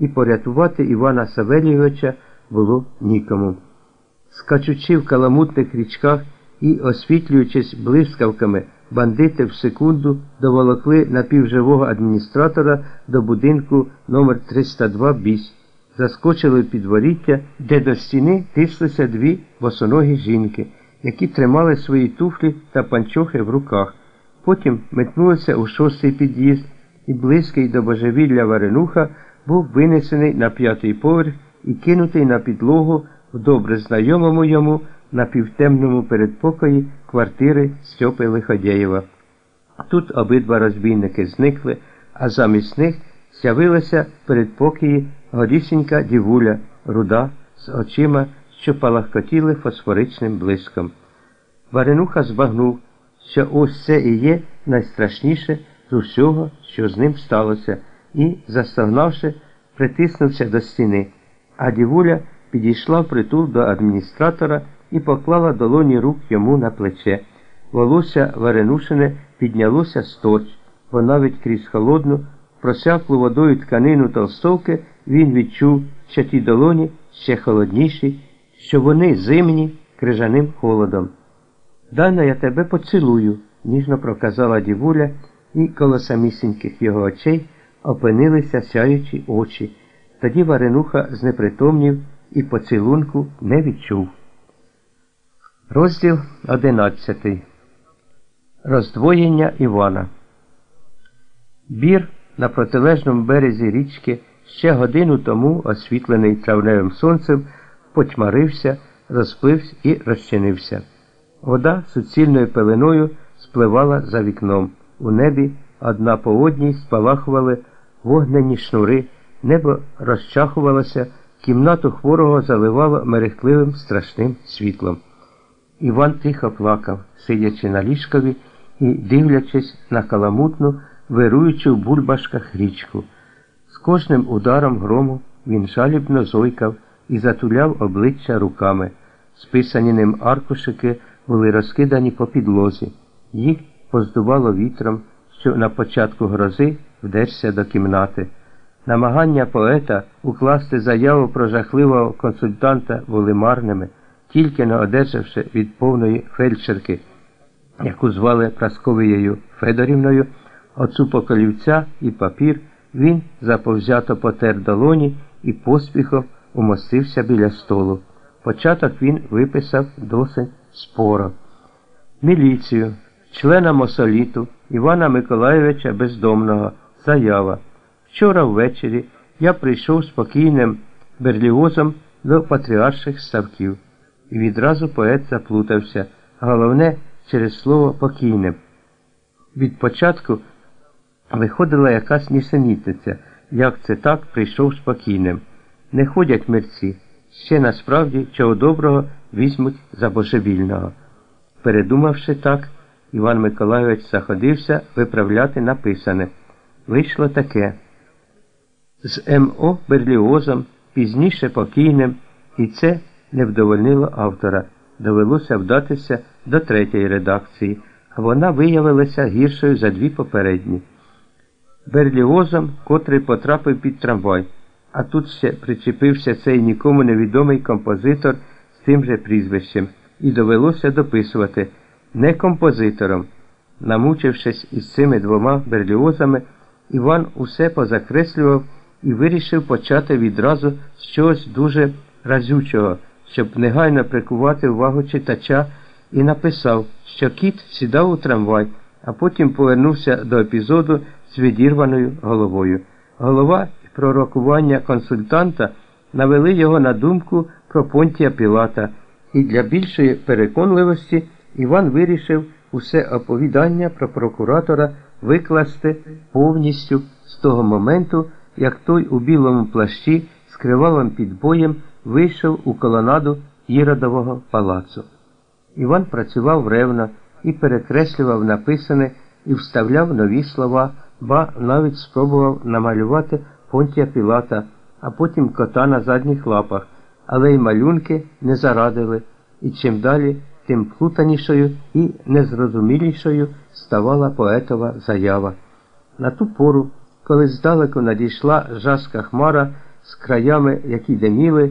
і порятувати Івана Савельовича було нікому. Скачучи в каламутних річках і освітлюючись блискавками, бандити в секунду доволокли напівживого адміністратора до будинку номер 302 біс, заскочили в підворіття, де до стіни тислися дві босоногі жінки, які тримали свої туфлі та панчохи в руках. Потім метнулися у шостий під'їзд, і близький до божевілля Варенуха був винесений на п'ятий поверх і кинутий на підлогу в добре знайомому йому на півтемному передпокої квартири Стьопи Лиходєєва. Тут обидва розбійники зникли, а замість них з'явилася передпокії горісінька дівуля, руда з очима, що палахкотіли фосфоричним блиском. Варенуха збагнув, що ось це і є найстрашніше з усього, що з ним сталося, і, застогнавши, притиснувся до стіни, а дівуля підійшла в притул до адміністратора і поклала долоні рук йому на плече. Волосся Варенушине піднялося сторч, бо навіть крізь холодну, просяклу водою тканину толстовки він відчув, що ті долоні ще холодніші, що вони зимні крижаним холодом. Дана я тебе поцілую, ніжно проказала дівуля, і коло самісіньких його очей опинилися сяючі очі. Тоді Варенуха знепритомнів і поцілунку не відчув. Розділ одинадцятий. Роздвоєння Івана. Бір на протилежному березі річки ще годину тому, освітлений травневим сонцем, потьмарився, розплився і розчинився. Вода суцільною пеленою спливала за вікном. У небі одна по одній спалахували вогнені шнури, небо розчахувалося, кімнату хворого заливало мерехтливим страшним світлом. Іван тихо плакав, сидячи на ліжкові і дивлячись на каламутну, вируючу в бульбашках річку. З кожним ударом грому він жалібно зойкав і затуляв обличчя руками. Списані ним аркушики були розкидані по підлозі. Їх поздувало вітром, що на початку грози вдерся до кімнати. Намагання поета укласти заяву про жахливого консультанта були марними, тільки не одержавши від повної фельдшерки, яку звали Прасковією Федорівною, оцу поколівця і папір, він заповзято потер долоні і поспіхом умостився біля столу. Початок він виписав досить споро. Міліцію, члена Мосоліту Івана Миколайовича Бездомного, заява. Вчора ввечері я прийшов спокійним берліозом до патріарших ставків. І відразу поет заплутався, головне через слово покійним. Від початку виходила якась нісенітниця, як це так прийшов спокійним. Не ходять мерці, ще насправді чого доброго візьмуть за божевільного. Передумавши так, Іван Миколайович заходився виправляти написане. Вийшло таке. З МО Берліозом, пізніше покійним, і це не вдовольнило автора. Довелося вдатися до третьої редакції, а вона виявилася гіршою за дві попередні. Берліозом, котрий потрапив під трамвай, а тут ще причепився цей нікому невідомий композитор з тим же прізвищем, і довелося дописувати не композитором. Намучившись із цими двома берліозами, Іван усе позакреслював і вирішив почати відразу з чогось дуже разючого, щоб негайно прикувати увагу читача, і написав, що кіт сідав у трамвай, а потім повернувся до епізоду з відірваною головою. Голова і пророкування консультанта навели його на думку про Понтія Пілата, і для більшої переконливості Іван вирішив усе оповідання про прокуратора викласти повністю з того моменту, як той у білому плащі з кривавим підбоєм вийшов у колонаду Іродового палацу. Іван працював ревно і перекреслював написане і вставляв нові слова, ба навіть спробував намалювати Понтія Пілата, а потім кота на задніх лапах, але й малюнки не зарадили, і чим далі, тим плутанішою і незрозумілішою ставала поетова заява. На ту пору коли здалеку надійшла жаска хмара, з краями, які диміли,